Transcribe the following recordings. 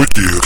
Bloqueer,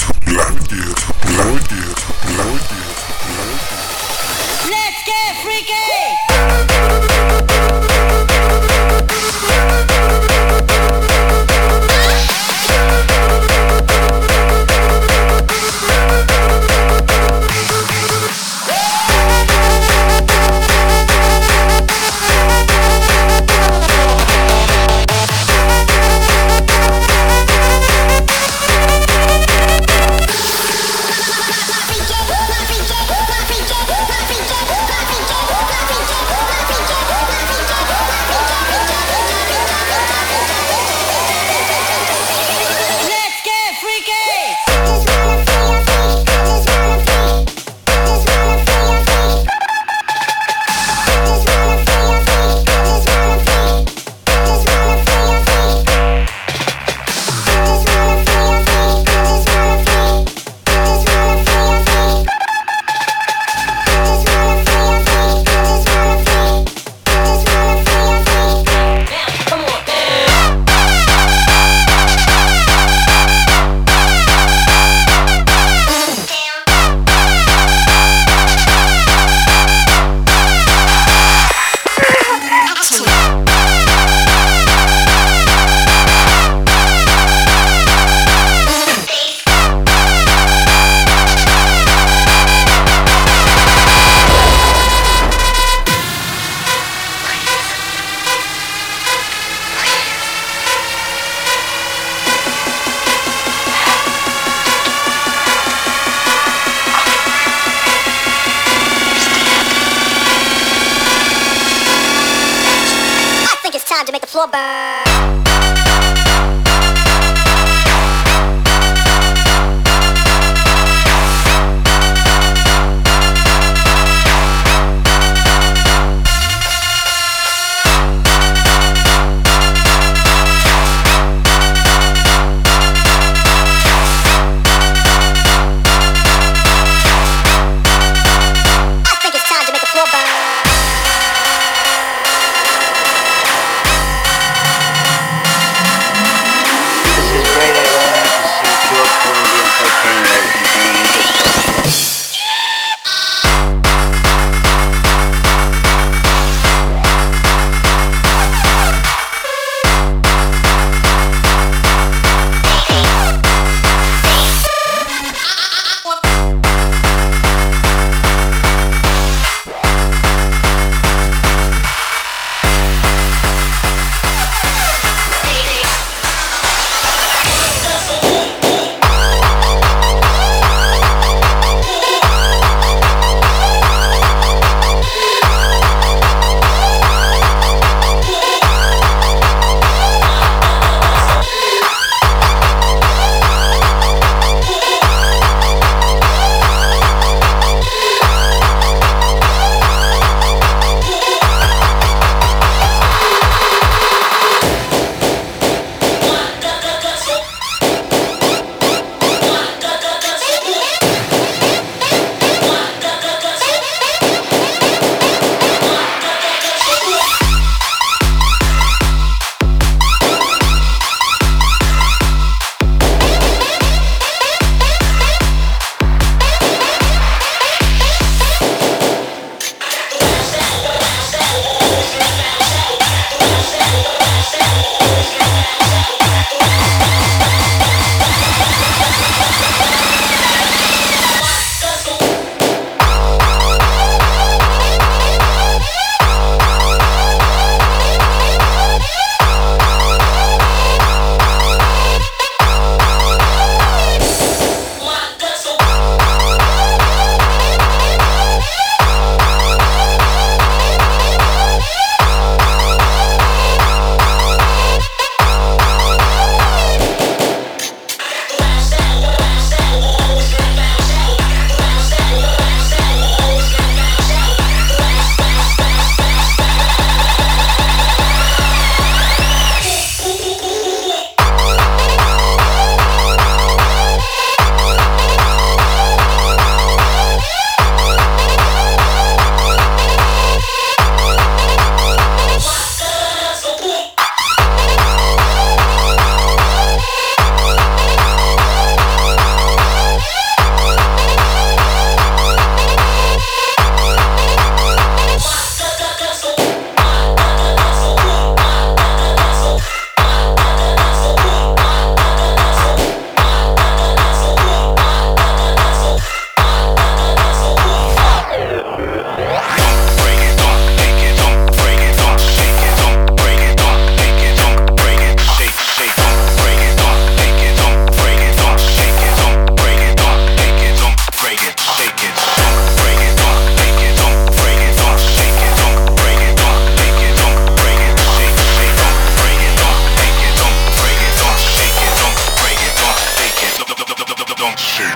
don't shake.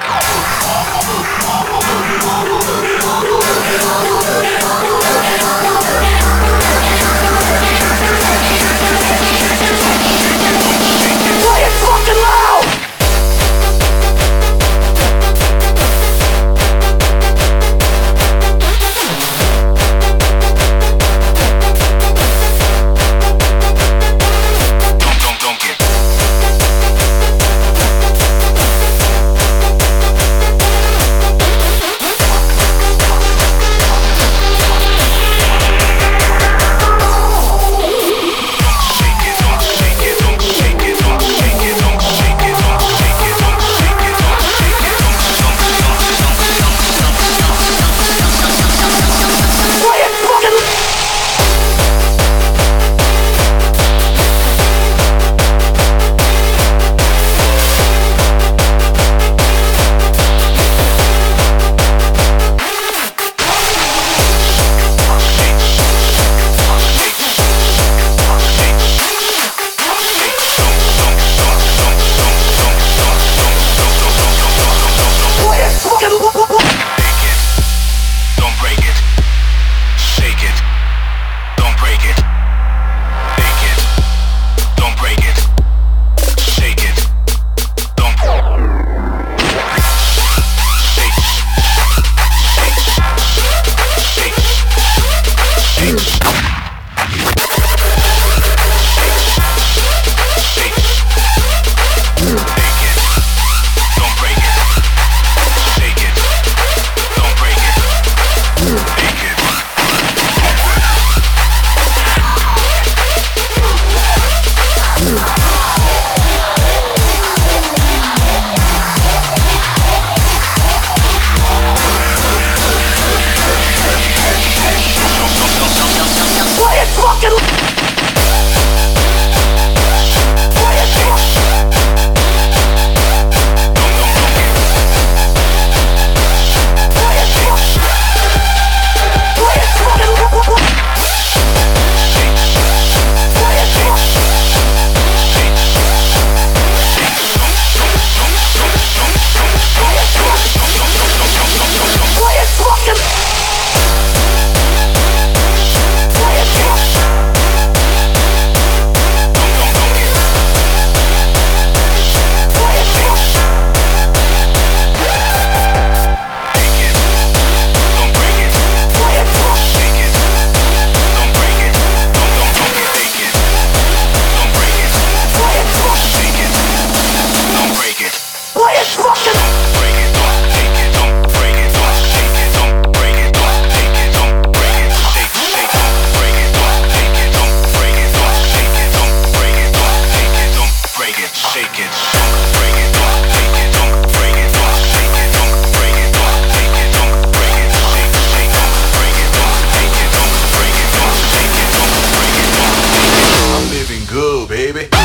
baby.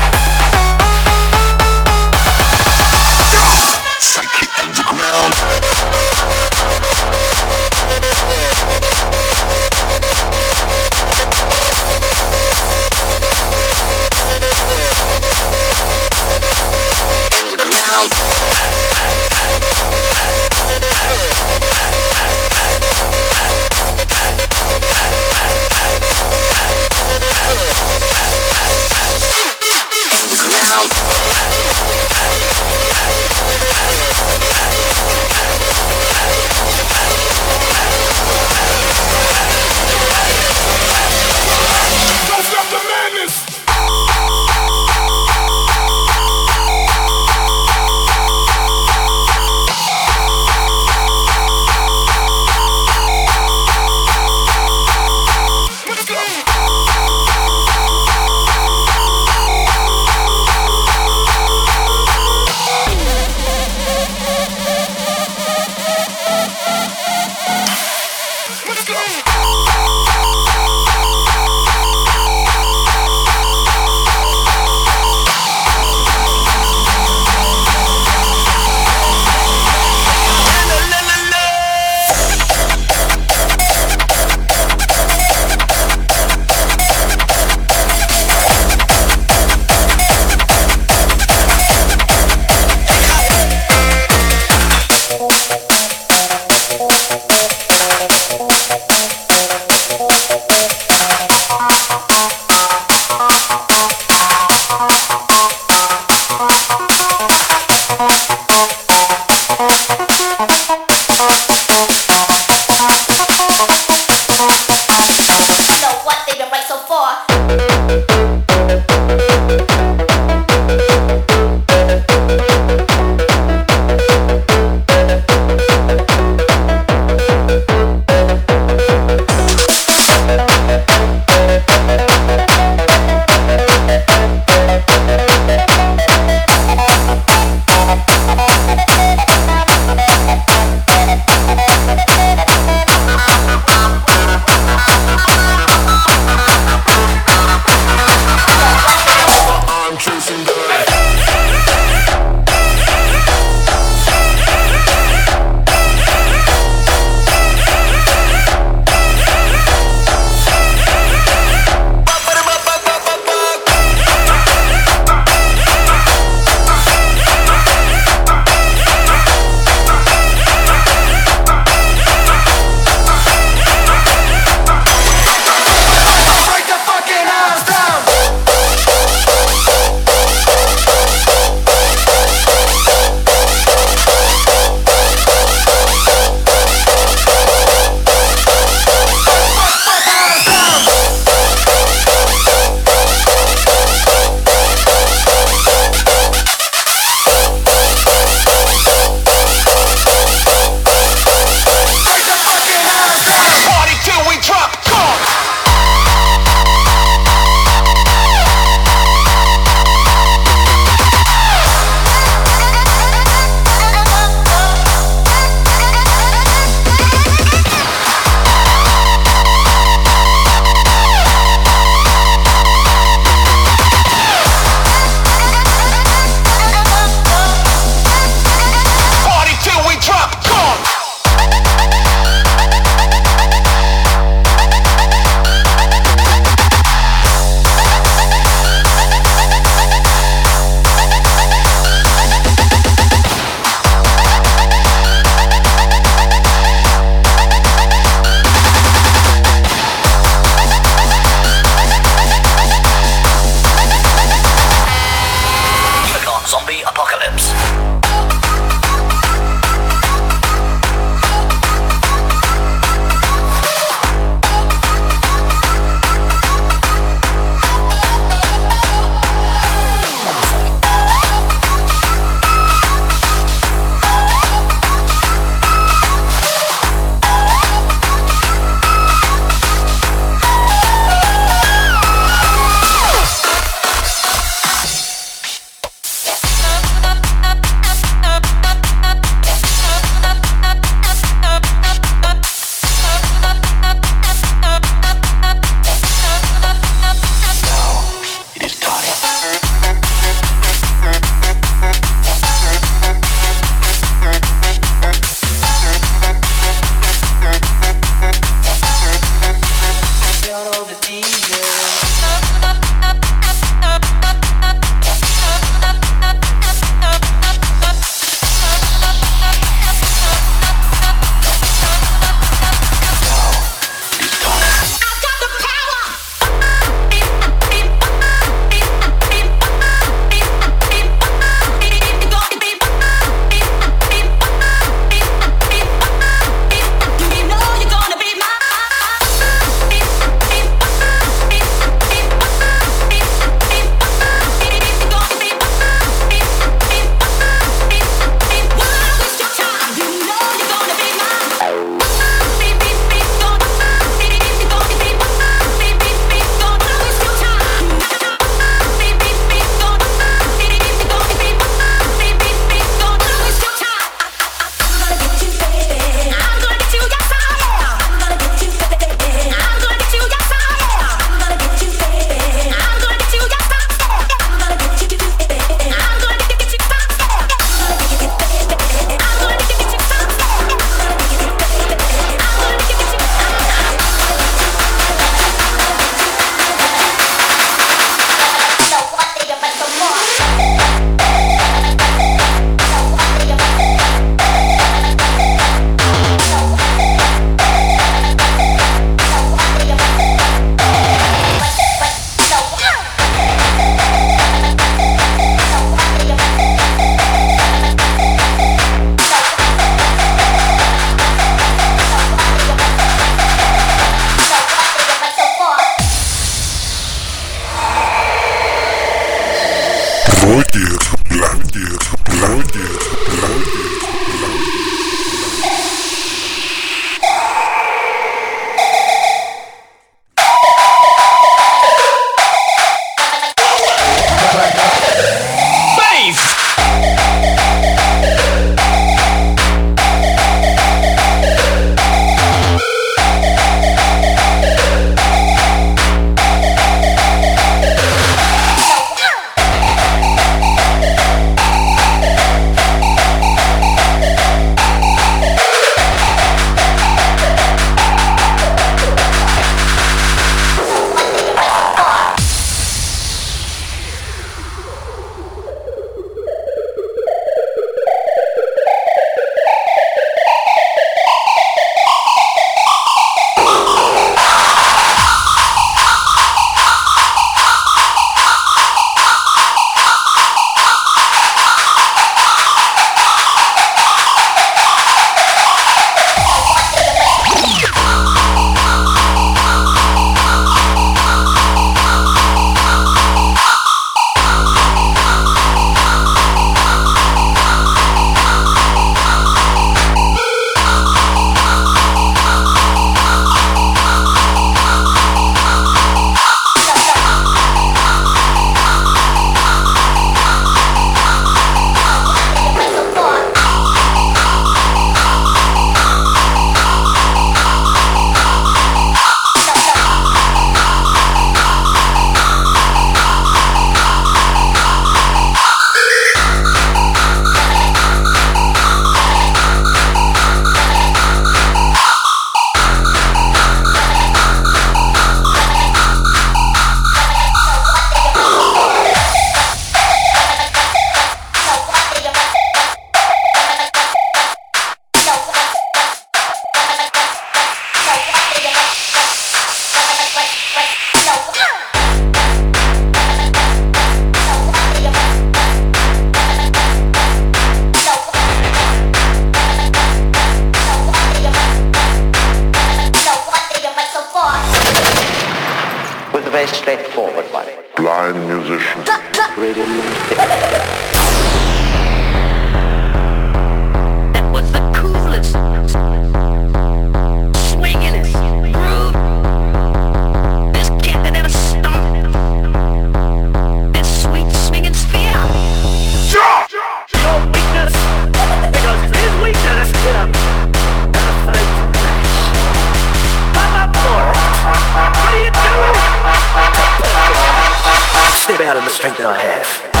out of the strength that I have.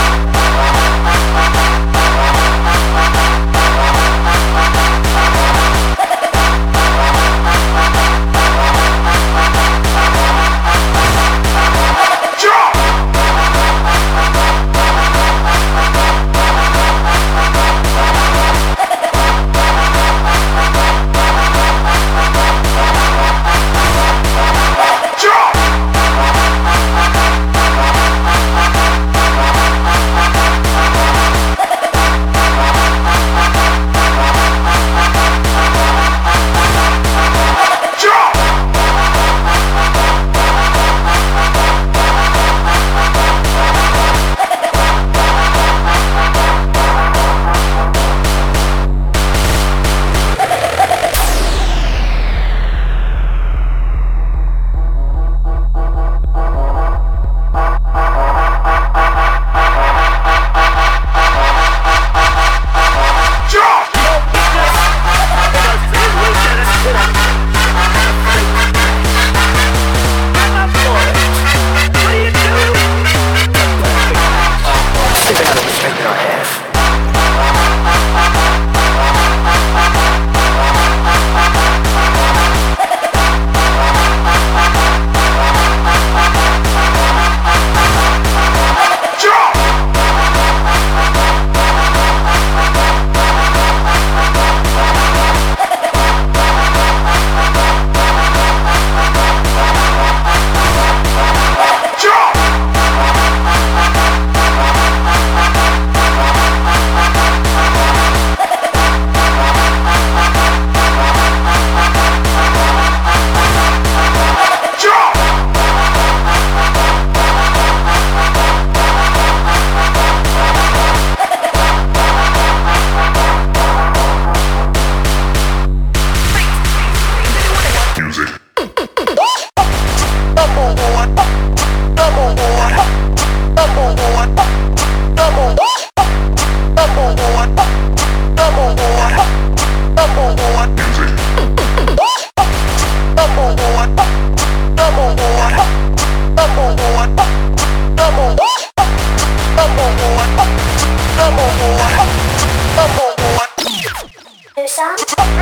Sound. Sound.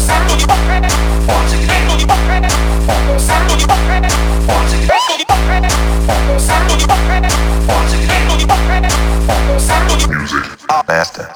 Sound. Sound. Sound. Sound. Master.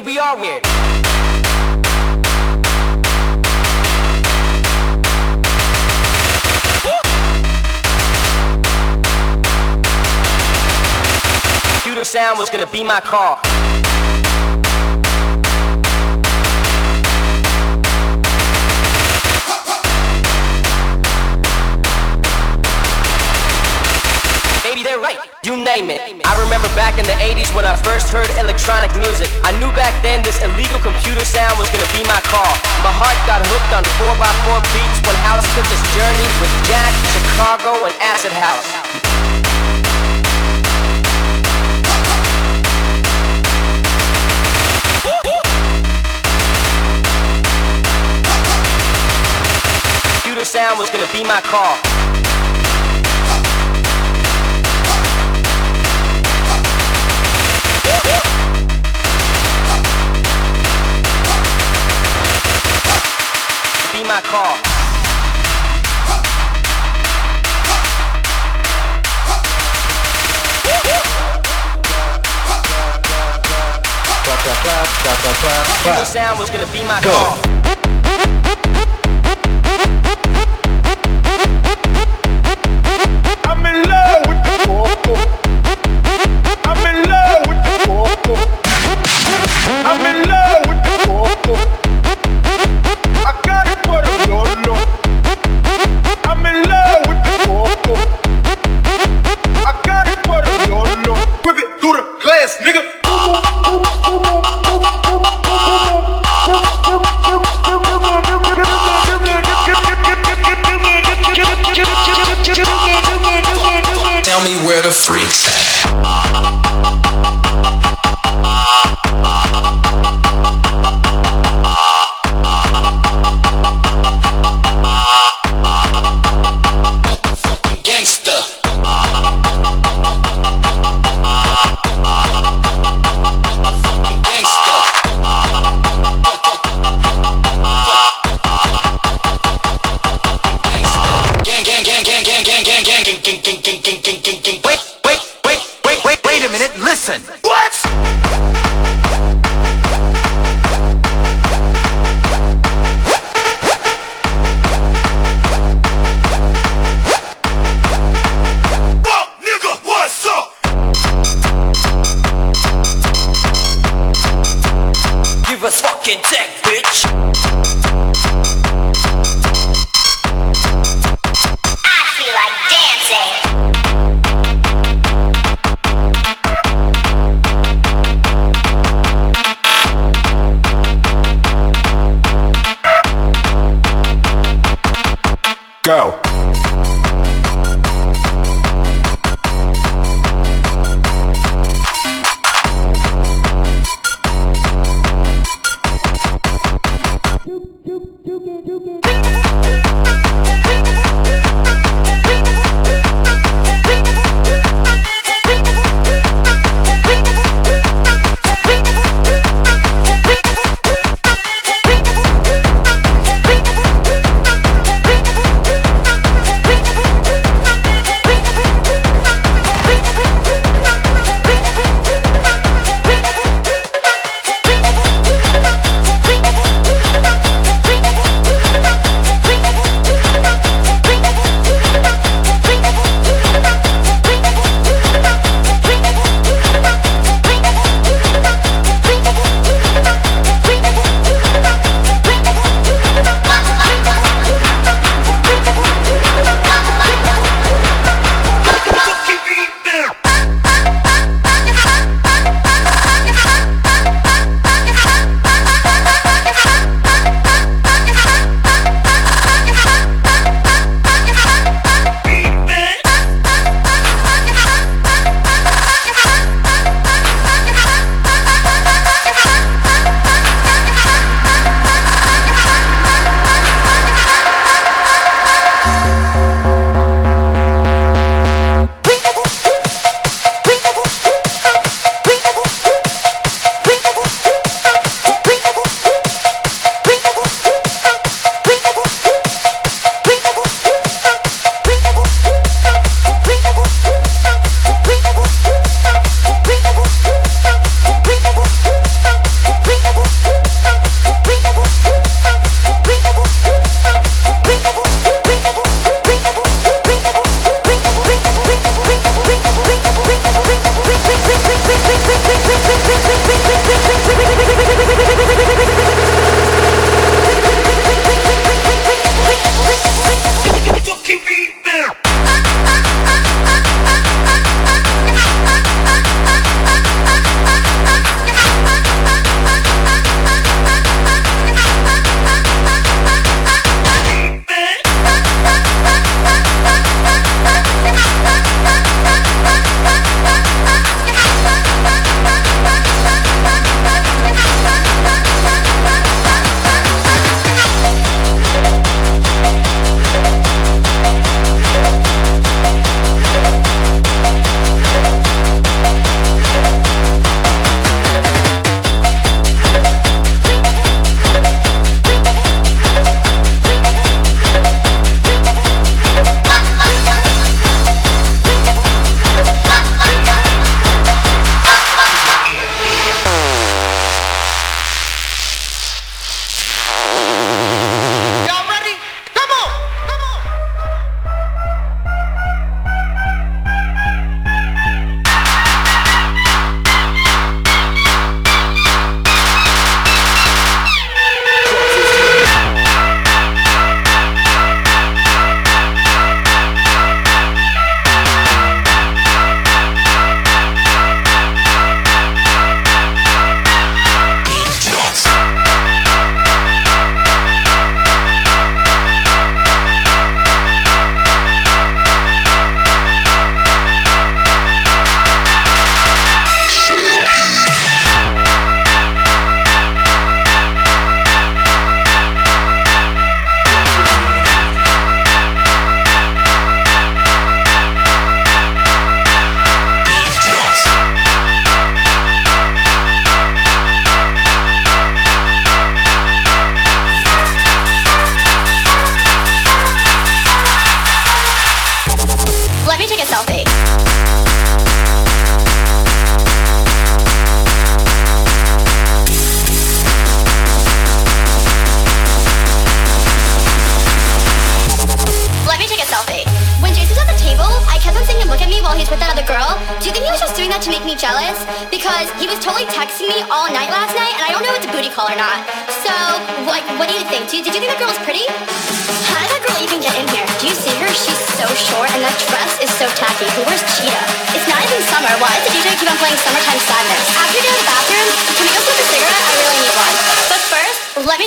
really we are weird. Computer sound was gonna be my car. Maybe they're right, you name it. Remember back in the 80s when I first heard electronic music. I knew back then this illegal computer sound was gonna be my call. My heart got hooked on 4x4 beats when House took this journey with Jack, Chicago, and Acid House. Computer sound was gonna be my call. My call. Computer sound was gonna be my call.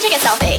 Take selfie.